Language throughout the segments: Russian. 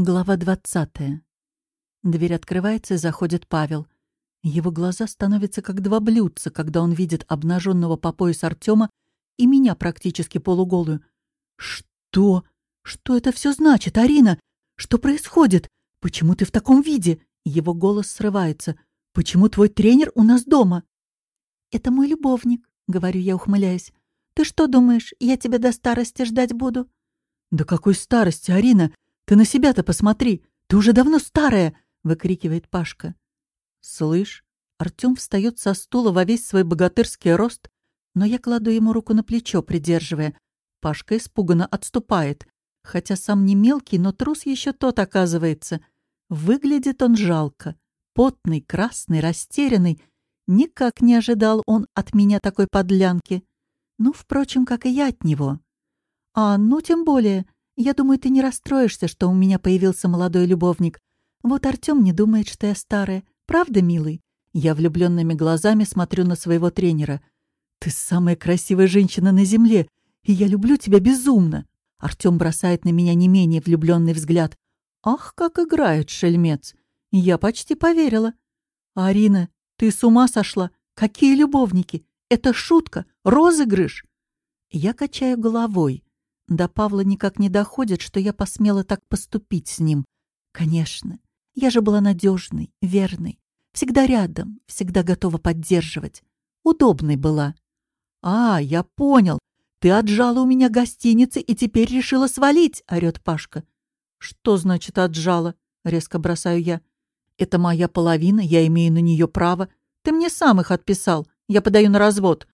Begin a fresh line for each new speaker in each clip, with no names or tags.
Глава двадцатая. Дверь открывается и заходит Павел. Его глаза становятся как два блюдца, когда он видит обнаженного по пояс Артема и меня практически полуголую. «Что? Что это все значит, Арина? Что происходит? Почему ты в таком виде?» Его голос срывается. «Почему твой тренер у нас дома?»
«Это мой любовник», — говорю я, ухмыляясь. «Ты что думаешь, я тебя до старости ждать буду?»
«Да какой старости, Арина? Ты на себя-то посмотри! Ты уже давно старая!» — выкрикивает Пашка. «Слышь?» Артем встает со стула во весь свой богатырский рост, но я кладу ему руку на плечо, придерживая. Пашка испуганно отступает, хотя сам не мелкий, но трус еще тот оказывается. Выглядит он жалко. Потный, красный, растерянный. Никак не ожидал он от меня такой подлянки. Ну, впрочем, как и я от него. А, ну, тем более, я думаю, ты не расстроишься, что у меня появился молодой любовник. Вот Артём не думает, что я старая. Правда, милый?» Я влюбленными глазами смотрю на своего тренера. «Ты самая красивая женщина на земле, и я люблю тебя безумно!» Артём бросает на меня не менее влюбленный взгляд. «Ах, как играет шельмец!» Я почти поверила. «Арина, ты с ума сошла? Какие любовники? Это шутка, розыгрыш!» Я качаю головой. До Павла никак не доходит, что я посмела так поступить с ним. Конечно, я же была надежной, верной, всегда рядом, всегда готова поддерживать. Удобной была. «А, я понял. Ты отжала у меня гостиницы и теперь решила свалить», — орёт Пашка. «Что значит отжала?» — резко бросаю я. «Это моя половина, я имею на нее право. Ты мне сам их отписал. Я подаю на развод».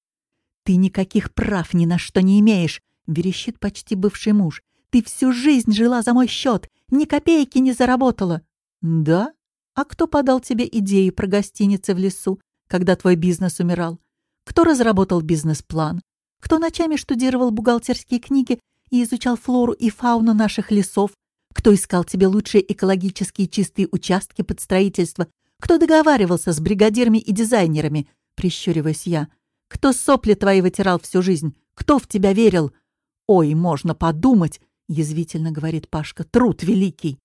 «Ты никаких прав ни на что не имеешь. — верещит почти бывший муж. «Ты всю жизнь жила за мой счет, ни копейки не заработала». «Да? А кто подал тебе идеи про гостиницы в лесу, когда твой бизнес умирал? Кто разработал бизнес-план? Кто ночами штудировал бухгалтерские книги и изучал флору и фауну наших лесов? Кто искал тебе лучшие экологические чистые участки под строительство? Кто договаривался с бригадирами и дизайнерами?» Прищуриваюсь я. «Кто сопли твои вытирал всю жизнь? Кто в тебя верил?» «Ой, можно подумать!» — язвительно говорит Пашка. «Труд великий!»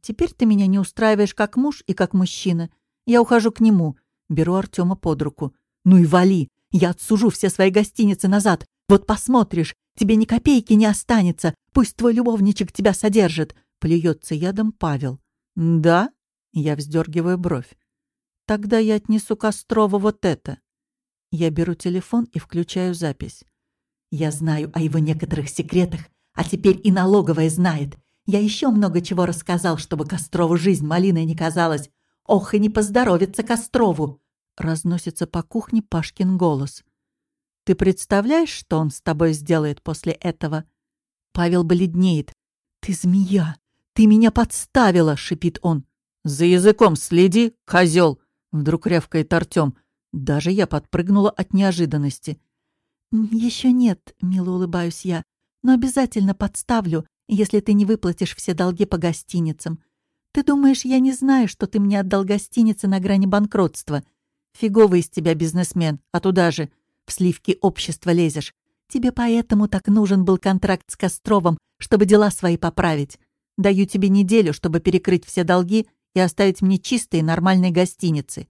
«Теперь ты меня не устраиваешь как муж и как мужчина. Я ухожу к нему. Беру Артема под руку. Ну и вали! Я отсужу все свои гостиницы назад. Вот посмотришь, тебе ни копейки не останется. Пусть твой любовничек тебя содержит!» Плюется ядом Павел. «Да?» — я вздергиваю бровь. «Тогда я отнесу Кострову вот это». Я беру телефон и включаю запись. Я знаю о его некоторых секретах, а теперь и налоговая знает. Я еще много чего рассказал, чтобы Кострову жизнь малиной не казалась. Ох, и не поздоровится Кострову!» Разносится по кухне Пашкин голос. «Ты представляешь, что он с тобой сделает после этого?» Павел бледнеет. «Ты змея! Ты меня подставила!» — шипит он. «За языком следи, козел!» — вдруг рявкает Артем. Даже я подпрыгнула от неожиданности. «Еще нет», — мило улыбаюсь я, «но обязательно подставлю, если ты не выплатишь все долги по гостиницам. Ты думаешь, я не знаю, что ты мне отдал гостиницы на грани банкротства? Фиговый из тебя бизнесмен, а туда же в сливки общества лезешь. Тебе поэтому так нужен был контракт с Костровым, чтобы дела свои поправить. Даю тебе неделю, чтобы перекрыть все долги и оставить мне чистые нормальные гостиницы».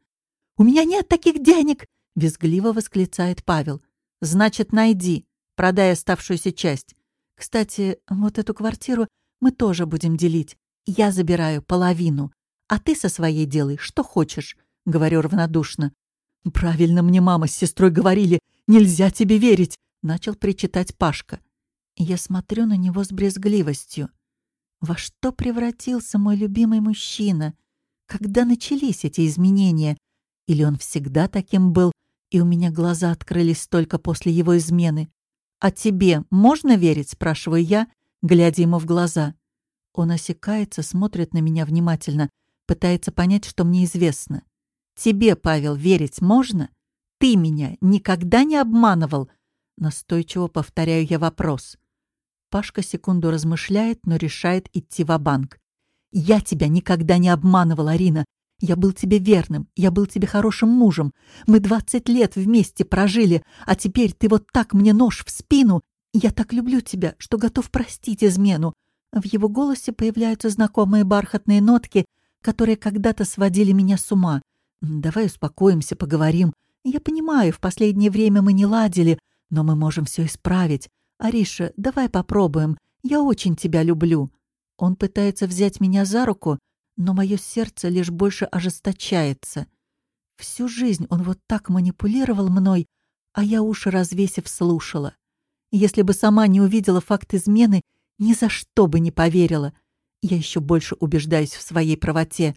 «У меня нет таких денег!» — визгливо восклицает Павел. Значит, найди, продай оставшуюся часть. Кстати, вот эту квартиру мы тоже будем делить. Я забираю половину, а ты со своей делай, что хочешь, — говорю равнодушно. «Правильно мне мама с сестрой говорили, нельзя тебе верить!» — начал причитать Пашка. Я смотрю на него с брезгливостью. Во что превратился мой любимый мужчина? Когда начались эти изменения? Или он всегда таким был, и у меня глаза открылись только после его измены. «А тебе можно верить?» — спрашиваю я, глядя ему в глаза. Он осекается, смотрит на меня внимательно, пытается понять, что мне известно. «Тебе, Павел, верить можно? Ты меня никогда не обманывал?» Настойчиво повторяю я вопрос. Пашка секунду размышляет, но решает идти в банк «Я тебя никогда не обманывал, Арина. Я был тебе верным, я был тебе хорошим мужем. Мы двадцать лет вместе прожили, а теперь ты вот так мне нож в спину. Я так люблю тебя, что готов простить измену. В его голосе появляются знакомые бархатные нотки, которые когда-то сводили меня с ума. «Давай успокоимся, поговорим. Я понимаю, в последнее время мы не ладили, но мы можем все исправить. Ариша, давай попробуем. Я очень тебя люблю». Он пытается взять меня за руку, но мое сердце лишь больше ожесточается. Всю жизнь он вот так манипулировал мной, а я уши развесив слушала. Если бы сама не увидела факт измены, ни за что бы не поверила. Я еще больше убеждаюсь в своей правоте.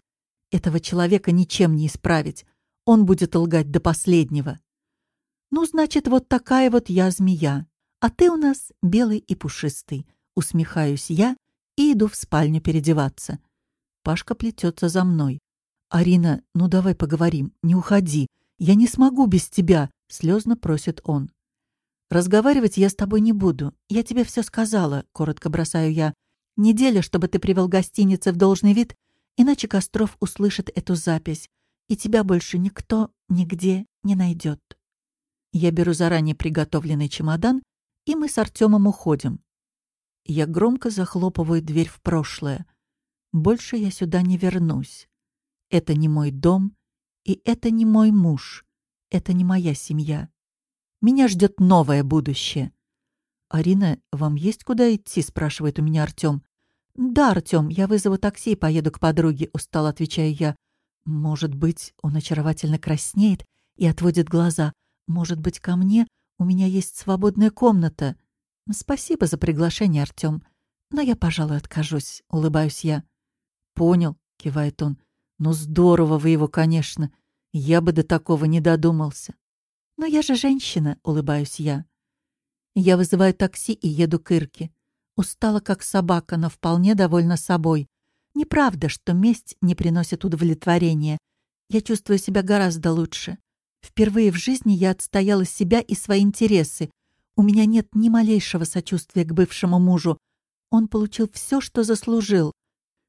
Этого человека ничем не исправить. Он будет лгать до последнего. Ну, значит, вот такая вот я змея. А ты у нас белый и пушистый. Усмехаюсь я и иду в спальню переодеваться. Пашка плетется за мной. «Арина, ну давай поговорим, не уходи. Я не смогу без тебя», — слезно просит он. «Разговаривать я с тобой не буду. Я тебе все сказала», — коротко бросаю я. «Неделя, чтобы ты привел гостиницы в должный вид, иначе Костров услышит эту запись, и тебя больше никто нигде не найдет». Я беру заранее приготовленный чемодан, и мы с Артемом уходим. Я громко захлопываю дверь в прошлое. Больше я сюда не вернусь. Это не мой дом, и это не мой муж. Это не моя семья. Меня ждет новое будущее. «Арина, вам есть куда идти?» — спрашивает у меня Артем. «Да, Артем, я вызову такси и поеду к подруге», — устал отвечаю я. «Может быть, он очаровательно краснеет и отводит глаза. Может быть, ко мне? У меня есть свободная комната». «Спасибо за приглашение, Артем. Но я, пожалуй, откажусь», — улыбаюсь я. «Понял», — кивает он. «Ну здорово вы его, конечно. Я бы до такого не додумался». «Но я же женщина», — улыбаюсь я. Я вызываю такси и еду к Ирке. Устала, как собака, но вполне довольна собой. Неправда, что месть не приносит удовлетворения. Я чувствую себя гораздо лучше. Впервые в жизни я отстояла себя и свои интересы. У меня нет ни малейшего сочувствия к бывшему мужу. Он получил все, что заслужил.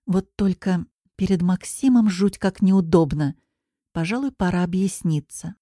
Вот только перед Максимом жуть как неудобно. Пожалуй, пора объясниться.